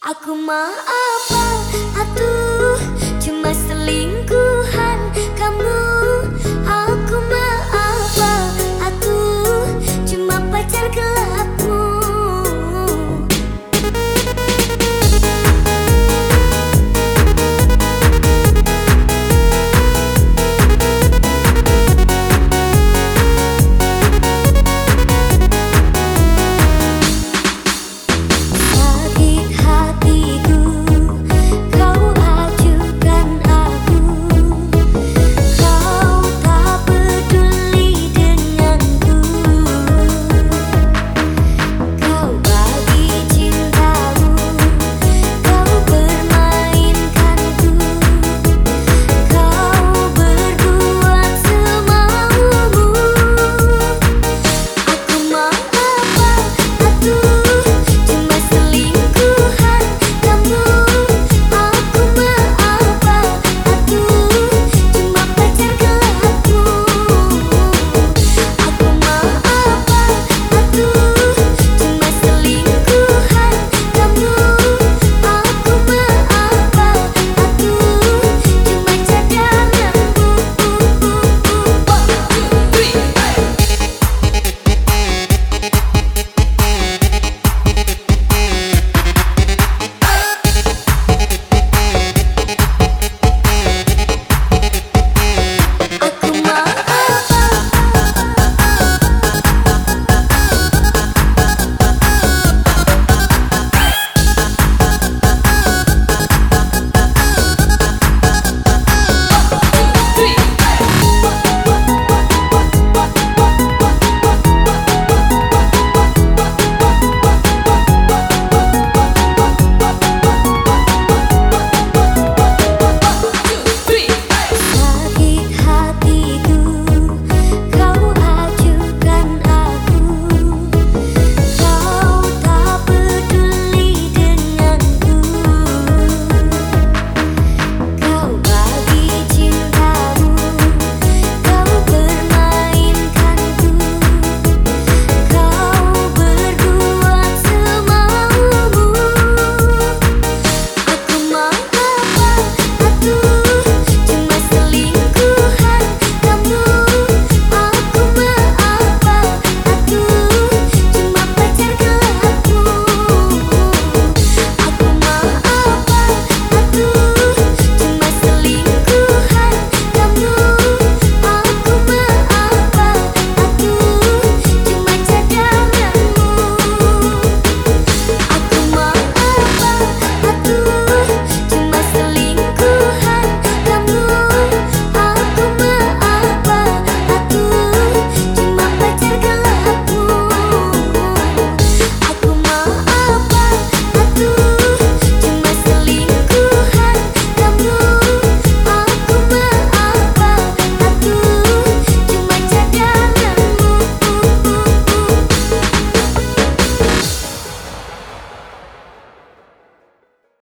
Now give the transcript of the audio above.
Aku mau apa? Atuh, cuma selingkuh